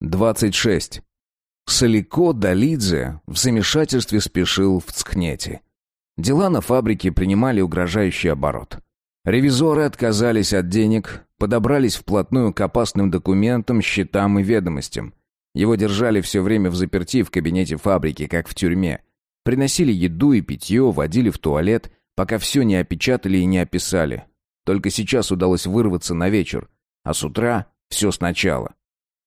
26. Солико Долидзе в замешательстве спешил в Цхнете. Дела на фабрике принимали угрожающий оборот. Ревизоры отказались от денег, подобрались вплотную к опасным документам, счетам и ведомостям. Его держали все время в заперти в кабинете фабрики, как в тюрьме. Приносили еду и питье, водили в туалет, пока все не опечатали и не описали. Только сейчас удалось вырваться на вечер, а с утра все сначала.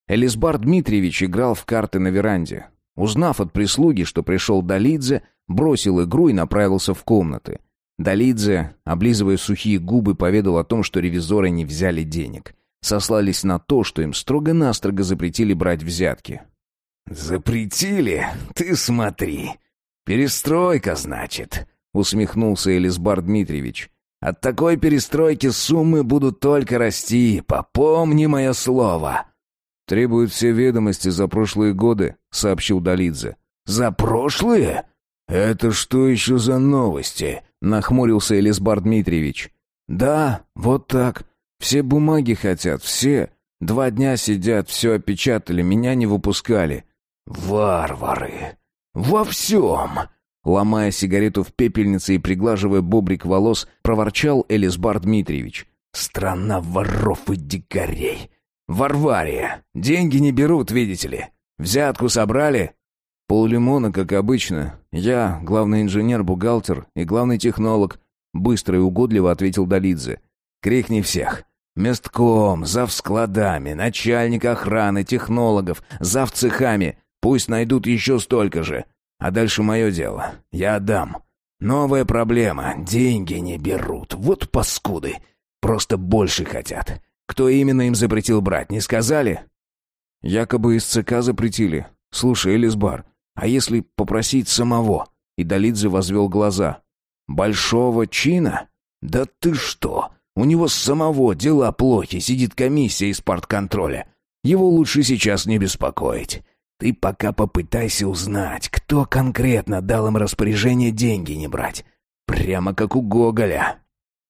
Элисбар Дмитриевич играл в карты на веранде. Узнав от прислуги, что пришел Долидзе, бросил игру и направился в комнаты. Долидзе, облизывая сухие губы, поведал о том, что ревизоры не взяли денег. Сослались на то, что им строго-настрого запретили брать взятки. «Запретили? Ты смотри. Перестройка, значит», — усмехнулся Элисбар Дмитриевич. «От такой перестройки суммы будут только расти, попомни мое слово». «Требуют все ведомости за прошлые годы», — сообщил Долидзе. «За прошлые? Это что еще за новости?» — нахмурился Элисбар Дмитриевич. «Да, вот так. Все бумаги хотят, все. Два дня сидят, все опечатали, меня не выпускали». «Варвары! Во всем!» Ломая сигарету в пепельнице и приглаживая бобрик волос, проворчал Элисбар Дмитриевич. «Страна воров и дикарей! Варвария! Деньги не берут, видите ли. Взятку собрали?» «Поллимона, как обычно. Я главный инженер-бухгалтер и главный технолог», быстро и угодливо ответил Долидзе. «Крикни всех. Местком, зав складами, начальник охраны, технологов, зав цехами. Пусть найдут еще столько же. А дальше мое дело. Я отдам. Новая проблема. Деньги не берут. Вот паскуды. Просто больше хотят. Кто именно им запретил брать, не сказали? Якобы из ЦК запретили. Слушай, Элисбар, а если попросить самого? И Долидзе возвел глаза. Большого чина? Да ты что? У него самого дела плохи, сидит комиссия из партконтроля. Его лучше сейчас не беспокоить. Ты пока попытайся узнать, кто конкретно дал им распоряжение деньги не брать. Прямо как у Гоголя.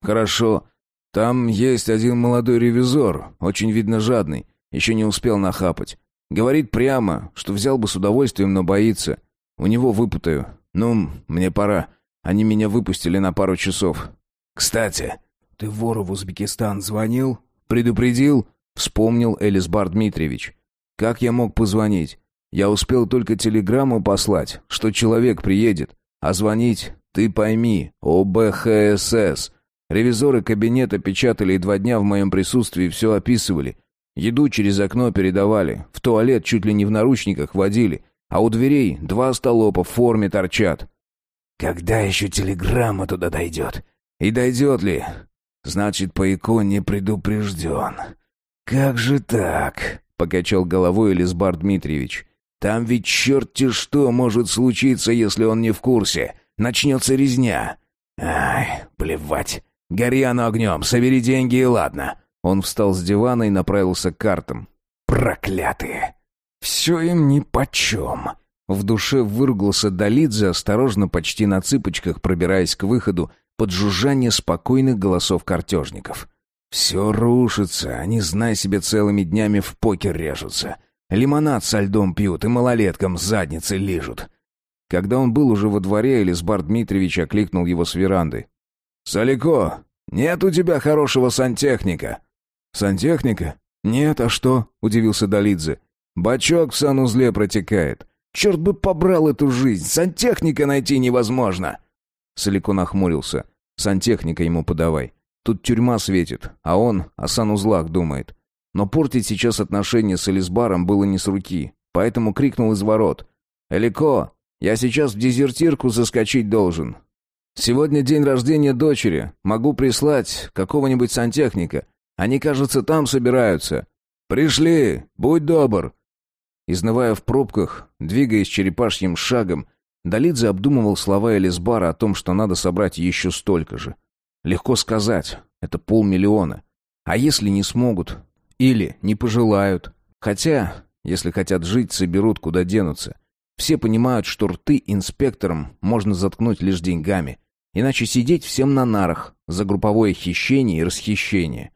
Хорошо. Там есть один молодой ревизор, очень видно жадный, еще не успел нахапать. Говорит прямо, что взял бы с удовольствием, но боится. У него выпутаю. Ну, мне пора. Они меня выпустили на пару часов. Кстати, ты вору в Узбекистан звонил? Предупредил? Вспомнил Элисбар Дмитриевич. Как я мог позвонить? Я успел только телеграмму послать, что человек приедет. А звонить, ты пойми, ОБХСС. Ревизоры кабинета печатали и два дня в моем присутствии все описывали. Еду через окно передавали, в туалет чуть ли не в наручниках водили, а у дверей два столопа в форме торчат. Когда еще телеграмма туда дойдет? И дойдет ли? Значит, Пайко не предупрежден. Как же так? Покачал головой Элисбар Дмитриевич. Там ведь черти что может случиться, если он не в курсе. Начнется резня. Ай, плевать. Гори оно огнем, собери деньги и ладно. Он встал с дивана и направился к картам. Проклятые! Все им нипочем. В душе выругался Долидзе, осторожно, почти на цыпочках, пробираясь к выходу, под жужжание спокойных голосов картежников. «Все рушится, они, знай себе, целыми днями в покер режутся. Лимонад со льдом пьют и малолеткам задницы лижут. Когда он был уже во дворе, Элисбар Дмитриевич окликнул его с веранды. «Солико, нет у тебя хорошего сантехника?» «Сантехника? Нет, а что?» — удивился Долидзе. «Бачок в санузле протекает. Черт бы побрал эту жизнь! Сантехника найти невозможно!» Солико нахмурился. «Сантехника ему подавай. Тут тюрьма светит, а он о санузлах думает. Но портить сейчас отношения с Элисбаром было не с руки, поэтому крикнул из ворот. «Элико, я сейчас в дезертирку заскочить должен. Сегодня день рождения дочери, могу прислать какого-нибудь сантехника. Они, кажется, там собираются. Пришли, будь добр». Изнывая в пробках, двигаясь черепашьим шагом, Долидзе обдумывал слова Элисбара о том, что надо собрать еще столько же. Легко сказать, это полмиллиона. А если не смогут, или не пожелают. Хотя, если хотят жить, соберут, куда денутся. Все понимают, что рты инспекторам можно заткнуть лишь деньгами. Иначе сидеть всем на нарах за групповое хищение и расхищение.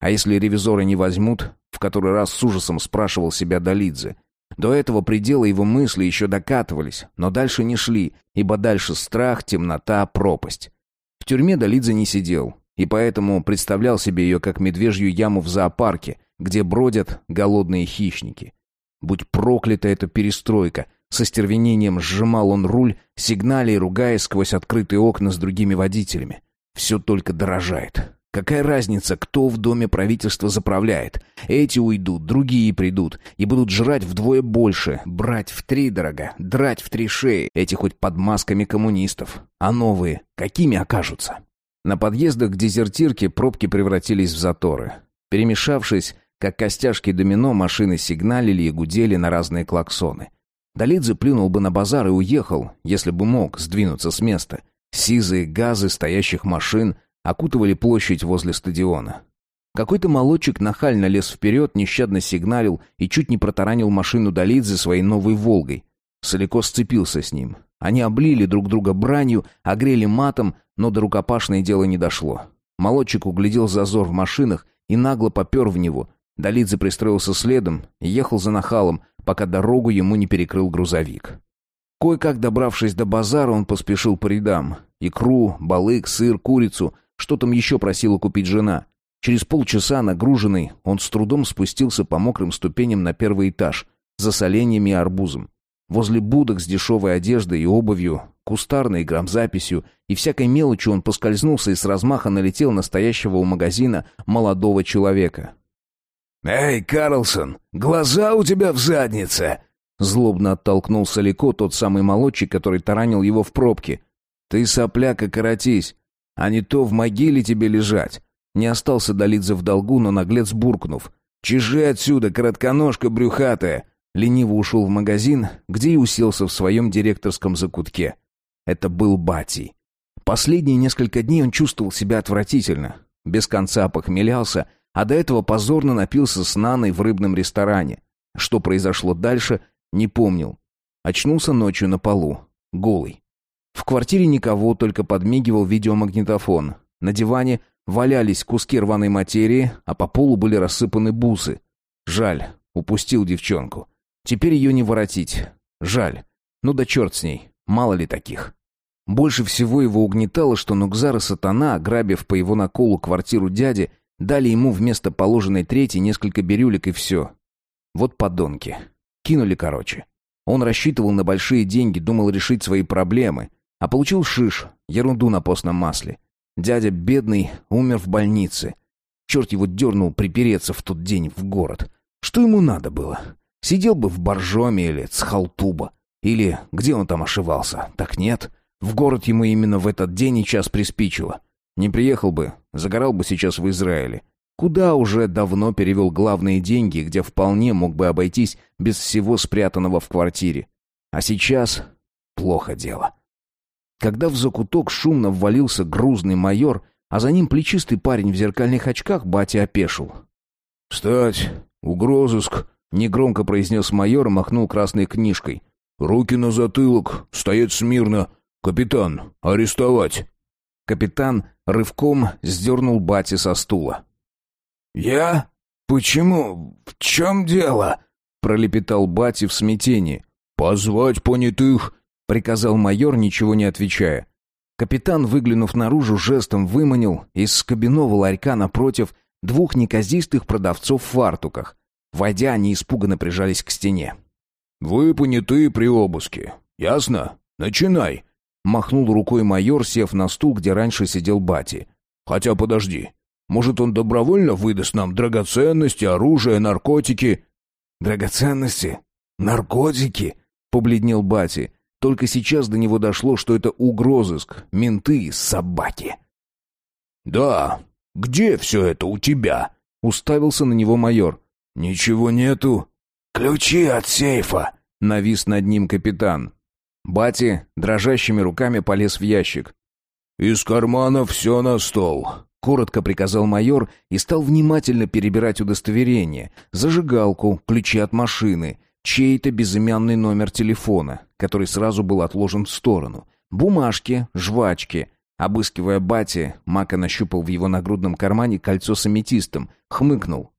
А если ревизоры не возьмут, в который раз с ужасом спрашивал себя Долидзе. До этого предела его мысли еще докатывались, но дальше не шли, ибо дальше страх, темнота, пропасть. В тюрьме Долидзе не сидел, и поэтому представлял себе ее как медвежью яму в зоопарке, где бродят голодные хищники. Будь проклята эта перестройка, со стервенением сжимал он руль, сигналя и ругаясь сквозь открытые окна с другими водителями. Все только дорожает. Какая разница, кто в доме правительства заправляет? Эти уйдут, другие придут и будут жрать вдвое больше, брать в три дорого, драть в три шеи. Эти хоть под масками коммунистов. А новые какими окажутся? На подъездах к дезертирке пробки превратились в заторы. Перемешавшись, как костяшки домино, машины сигналили и гудели на разные клаксоны. Долидзе плюнул бы на базар и уехал, если бы мог сдвинуться с места. Сизые газы стоящих машин окутывали площадь возле стадиона. Какой-то молодчик нахально лез вперед, нещадно сигналил и чуть не протаранил машину Долидзе своей новой «Волгой». Солико сцепился с ним. Они облили друг друга бранью, огрели матом, но до рукопашной дело не дошло. Молодчик углядел зазор в машинах и нагло попер в него. Долидзе пристроился следом ехал за нахалом, пока дорогу ему не перекрыл грузовик. Кое-как добравшись до базара, он поспешил по рядам. Икру, балык, сыр, курицу. Что там еще просила купить жена? Через полчаса, нагруженный, он с трудом спустился по мокрым ступеням на первый этаж, за соленьями и арбузом. Возле будок с дешевой одеждой и обувью, кустарной грамзаписью и всякой мелочью он поскользнулся и с размаха налетел на стоящего у магазина молодого человека. «Эй, Карлсон, глаза у тебя в заднице!» Злобно оттолкнул Солико тот самый молодчик, который таранил его в пробке. «Ты, сопляка, коротись, а не то в могиле тебе лежать». Не остался Долидзе в долгу, но наглец буркнув. «Чижи отсюда, коротконожка брюхатая!» Лениво ушел в магазин, где и уселся в своем директорском закутке. Это был Бати. Последние несколько дней он чувствовал себя отвратительно. Без конца похмелялся, а до этого позорно напился с Наной в рыбном ресторане. Что произошло дальше, не помнил. Очнулся ночью на полу, голый. В квартире никого, только подмигивал видеомагнитофон. На диване валялись куски рваной материи, а по полу были рассыпаны бусы. Жаль, упустил девчонку. Теперь ее не воротить. Жаль. Ну да черт с ней, мало ли таких. Больше всего его угнетало, что Нукзар и Сатана, ограбив по его наколу квартиру дяди, Дали ему вместо положенной трети несколько бирюлек и все. Вот подонки. Кинули короче. Он рассчитывал на большие деньги, думал решить свои проблемы. А получил шиш, ерунду на постном масле. Дядя бедный умер в больнице. Черт его дернул припереться в тот день в город. Что ему надо было? Сидел бы в Боржоме или Цхалтуба. Или где он там ошивался? Так нет. В город ему именно в этот день и час приспичило. Не приехал бы, загорал бы сейчас в Израиле. Куда уже давно перевел главные деньги, где вполне мог бы обойтись без всего спрятанного в квартире. А сейчас плохо дело. Когда в закуток шумно ввалился грузный майор, а за ним плечистый парень в зеркальных очках, батя опешил. «Встать! Угрозыск!» — негромко произнес майор и махнул красной книжкой. «Руки на затылок! Стоять смирно! Капитан, арестовать!» Капитан рывком сдернул Бати со стула. «Я? Почему? В чем дело?» пролепетал Бати в смятении. «Позвать понятых!» — приказал майор, ничего не отвечая. Капитан, выглянув наружу, жестом выманил из кабинного ларька напротив двух неказистых продавцов в фартуках. Войдя, они испуганно прижались к стене. «Вы понятые при обыске. Ясно? Начинай!» Махнул рукой майор, сев на стул, где раньше сидел Бати. «Хотя подожди. Может, он добровольно выдаст нам драгоценности, оружие, наркотики?» «Драгоценности? Наркотики?» — побледнел Бати. Только сейчас до него дошло, что это угрозыск, менты, собаки. «Да, где все это у тебя?» — уставился на него майор. «Ничего нету». «Ключи от сейфа!» — навис над ним капитан. Бати дрожащими руками полез в ящик. «Из кармана все на стол», — коротко приказал майор и стал внимательно перебирать удостоверение, зажигалку, ключи от машины, чей-то безымянный номер телефона, который сразу был отложен в сторону, бумажки, жвачки. Обыскивая бати, Мака нащупал в его нагрудном кармане кольцо с аметистом, хмыкнул.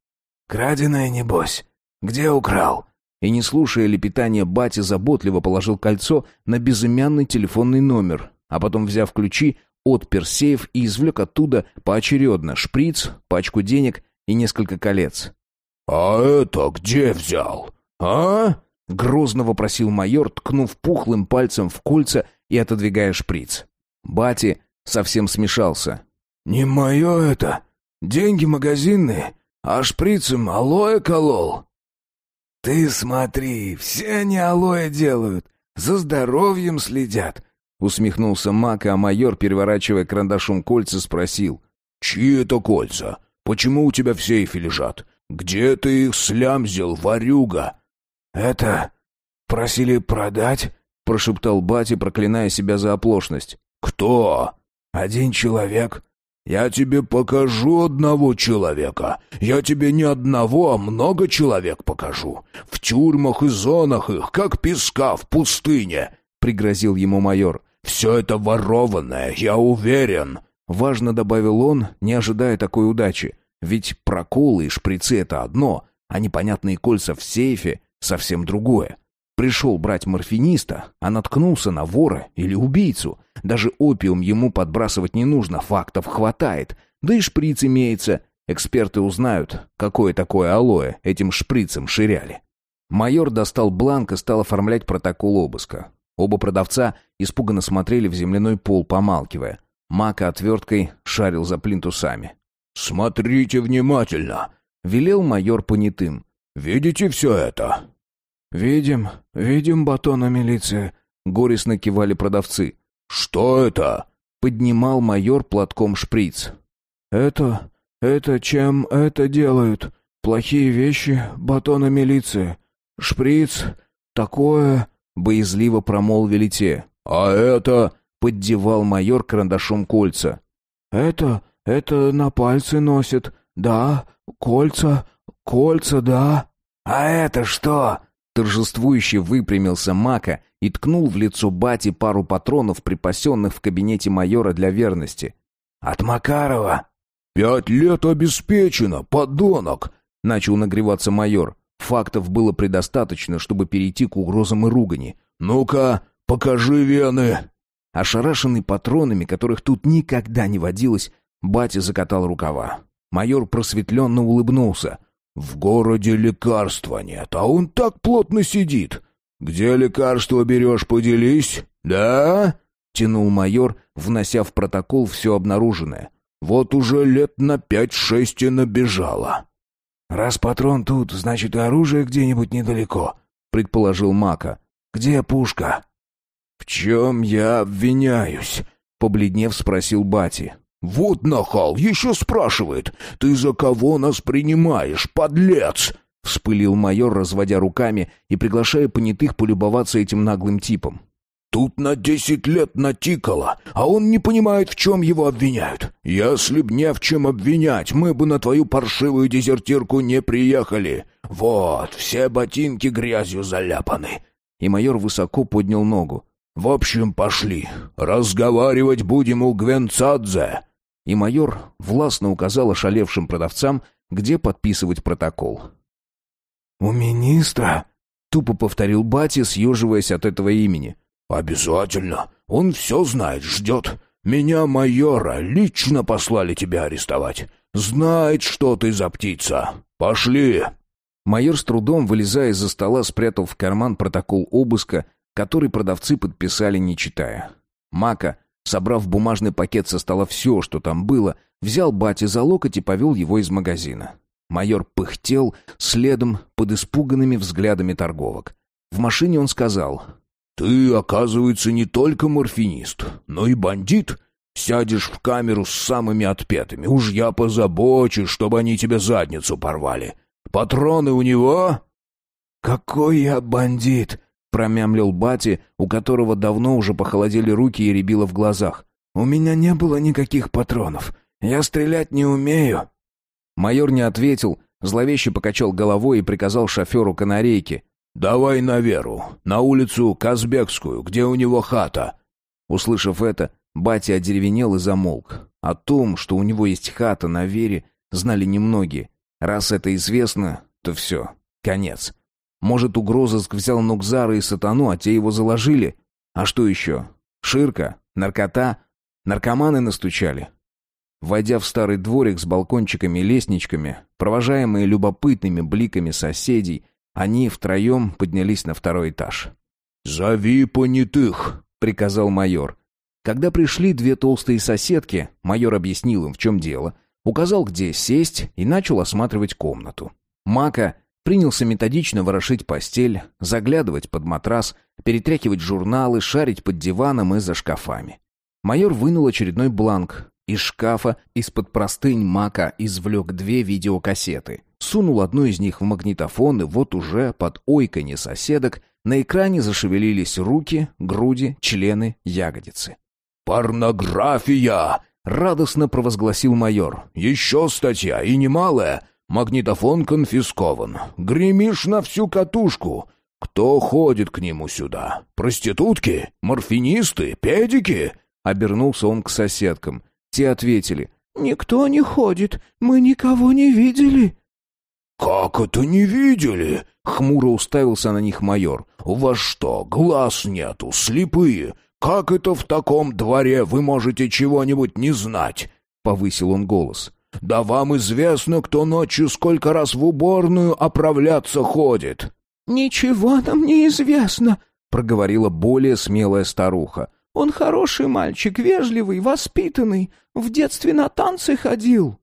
«Краденое, небось? Где украл?» И, не слушая лепетания бати, заботливо положил кольцо на безымянный телефонный номер, а потом, взяв ключи, отпер сейф и извлек оттуда поочередно шприц, пачку денег и несколько колец. «А это где взял? А?» — грозно вопросил майор, ткнув пухлым пальцем в кольца и отодвигая шприц. Бати совсем смешался. «Не мое это. Деньги магазинные, а шприцем алоэ колол». «Ты смотри, все они алоэ делают, за здоровьем следят», — усмехнулся Мак, а майор, переворачивая карандашом кольца, спросил. «Чьи это кольца? Почему у тебя в сейфе лежат? Где ты их слямзил, ворюга?» «Это... просили продать?» — прошептал батя, проклиная себя за оплошность. «Кто?» «Один человек». «Я тебе покажу одного человека. Я тебе не одного, а много человек покажу. В тюрьмах и зонах их, как песка в пустыне», — пригрозил ему майор. «Все это ворованное, я уверен». Важно добавил он, не ожидая такой удачи. Ведь проколы и шприцы — это одно, а непонятные кольца в сейфе — совсем другое. Пришел брать морфиниста, а наткнулся на вора или убийцу. Даже опиум ему подбрасывать не нужно, фактов хватает. Да и шприц имеется. Эксперты узнают, какое такое алоэ этим шприцем ширяли. Майор достал бланк и стал оформлять протокол обыска. Оба продавца испуганно смотрели в земляной пол, помалкивая. Мака отверткой шарил за плинтусами. «Смотрите внимательно!» — велел майор понятым. «Видите все это? «Видим, видим батона милиции», — горестно кивали продавцы. «Что это?» — поднимал майор платком шприц. «Это... это чем это делают? Плохие вещи батона милиции. Шприц... такое...» — боязливо промолвили те. «А это...» — поддевал майор карандашом кольца. «Это... это на пальцы носят. Да, кольца... кольца, да». «А это что?» Торжествующе выпрямился Мака и ткнул в лицо Бати пару патронов, припасенных в кабинете майора для верности. «От Макарова!» «Пять лет обеспечено, подонок!» — начал нагреваться майор. Фактов было предостаточно, чтобы перейти к угрозам и ругани. «Ну-ка, покажи вены!» Ошарашенный патронами, которых тут никогда не водилось, батя закатал рукава. Майор просветленно улыбнулся. В городе лекарства нет, а он так плотно сидит. Где лекарство берешь, поделись, да?» Тянул майор, внося в протокол все обнаруженное. «Вот уже лет на пять-шесть и набежало». «Раз патрон тут, значит, и оружие где-нибудь недалеко», — предположил Мака. «Где пушка?» «В чем я обвиняюсь?» — побледнев спросил Бати. «Вот нахал, еще спрашивает. Ты за кого нас принимаешь, подлец?» Вспылил майор, разводя руками и приглашая понятых полюбоваться этим наглым типом. «Тут на десять лет натикало, а он не понимает, в чем его обвиняют. Если б не в чем обвинять, мы бы на твою паршивую дезертирку не приехали. Вот, все ботинки грязью заляпаны». И майор высоко поднял ногу. «В общем, пошли. Разговаривать будем у Гвенцадзе» и майор властно указал ошалевшим продавцам, где подписывать протокол. «У министра?» — тупо повторил Бати, съеживаясь от этого имени. «Обязательно. Он все знает, ждет. Меня, майора, лично послали тебя арестовать. Знает, что ты за птица. Пошли!» Майор с трудом, вылезая из-за стола, спрятал в карман протокол обыска, который продавцы подписали, не читая. Мака Собрав бумажный пакет со стола все, что там было, взял бати за локоть и повел его из магазина. Майор пыхтел следом под испуганными взглядами торговок. В машине он сказал, «Ты, оказывается, не только морфинист, но и бандит. Сядешь в камеру с самыми отпетыми. Уж я позабочусь, чтобы они тебе задницу порвали. Патроны у него?» «Какой я бандит!» Промямлил Бати, у которого давно уже похолодели руки и рябило в глазах. «У меня не было никаких патронов. Я стрелять не умею». Майор не ответил, зловеще покачал головой и приказал шоферу канарейки. «Давай на Веру, на улицу Казбекскую, где у него хата». Услышав это, Батя одеревенел и замолк. О том, что у него есть хата на вере, знали немногие. Раз это известно, то все, конец. Может, угрозыск взял Нукзара и Сатану, а те его заложили? А что еще? Ширка? Наркота? Наркоманы настучали? Войдя в старый дворик с балкончиками и лестничками, провожаемые любопытными бликами соседей, они втроем поднялись на второй этаж. «Зови понятых», — приказал майор. Когда пришли две толстые соседки, майор объяснил им, в чем дело, указал, где сесть, и начал осматривать комнату. Мака принялся методично ворошить постель, заглядывать под матрас, перетряхивать журналы, шарить под диваном и за шкафами. Майор вынул очередной бланк. Из шкафа из-под простынь Мака извлек две видеокассеты. Сунул одну из них в магнитофон, и вот уже под ойканье соседок на экране зашевелились руки, груди, члены, ягодицы. «Порнография!» — радостно провозгласил майор. «Еще статья, и немалая. Магнитофон конфискован. Гремишь на всю катушку. Кто ходит к нему сюда? Проститутки? Морфинисты? Педики?» Обернулся он к соседкам. Те ответили. «Никто не ходит. Мы никого не видели». «Как это не видели?» — хмуро уставился на них майор. «У вас что, глаз нету, слепые? Как это в таком дворе вы можете чего-нибудь не знать?» — повысил он голос. «Да вам известно, кто ночью сколько раз в уборную оправляться ходит». «Ничего нам не известно», — проговорила более смелая старуха. «Он хороший мальчик, вежливый, воспитанный, в детстве на танцы ходил».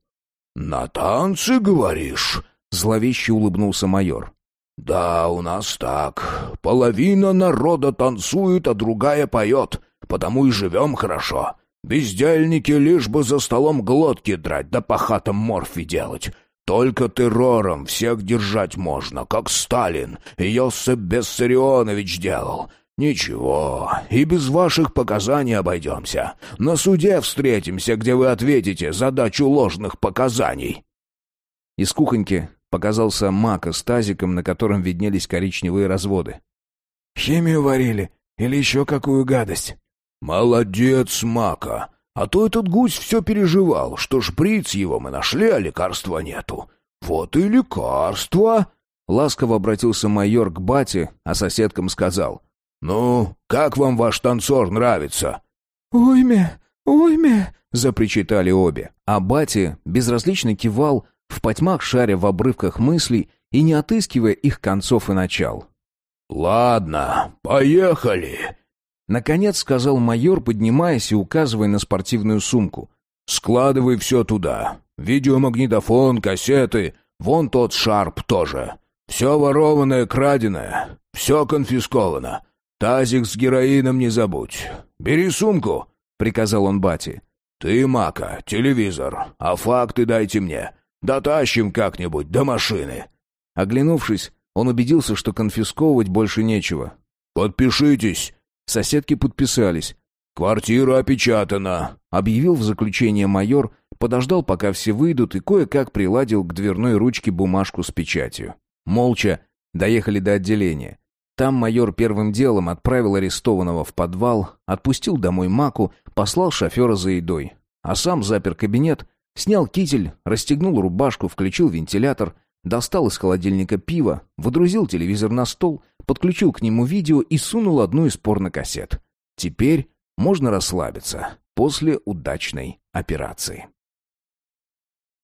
«На танцы, говоришь?» — зловеще улыбнулся майор. «Да, у нас так. Половина народа танцует, а другая поет, потому и живем хорошо. Бездельники лишь бы за столом глотки драть да по хатам морфи делать. Только террором всех держать можно, как Сталин и Йосип Бессарионович делал. Ничего, и без ваших показаний обойдемся. На суде встретимся, где вы ответите за дачу ложных показаний». Из кухоньки показался Мака с тазиком, на котором виднелись коричневые разводы. «Химию варили? Или еще какую гадость?» «Молодец, Мака! А то этот гусь все переживал, что шприц его мы нашли, а лекарства нету. Вот и лекарство!» Ласково обратился майор к бате, а соседкам сказал. «Ну, как вам ваш танцор нравится?» «Ойме, ойме!» — запричитали обе. А бате безразлично кивал, в потьмах шаря в обрывках мыслей и не отыскивая их концов и начал. «Ладно, поехали!» Наконец сказал майор, поднимаясь и указывая на спортивную сумку. «Складывай все туда. Видеомагнитофон, кассеты, вон тот шарп тоже. Все ворованное, краденое, все конфисковано. Тазик с героином не забудь. Бери сумку», — приказал он бате. «Ты, Мака, телевизор, а факты дайте мне. Дотащим как-нибудь до машины». Оглянувшись, он убедился, что конфисковывать больше нечего. «Подпишитесь», Соседки подписались. «Квартира опечатана», — объявил в заключение майор, подождал, пока все выйдут, и кое-как приладил к дверной ручке бумажку с печатью. Молча доехали до отделения. Там майор первым делом отправил арестованного в подвал, отпустил домой Маку, послал шофера за едой. А сам запер кабинет, снял китель, расстегнул рубашку, включил вентилятор, Достал из холодильника пиво, водрузил телевизор на стол, подключил к нему видео и сунул одну из порнокассет. Теперь можно расслабиться после удачной операции.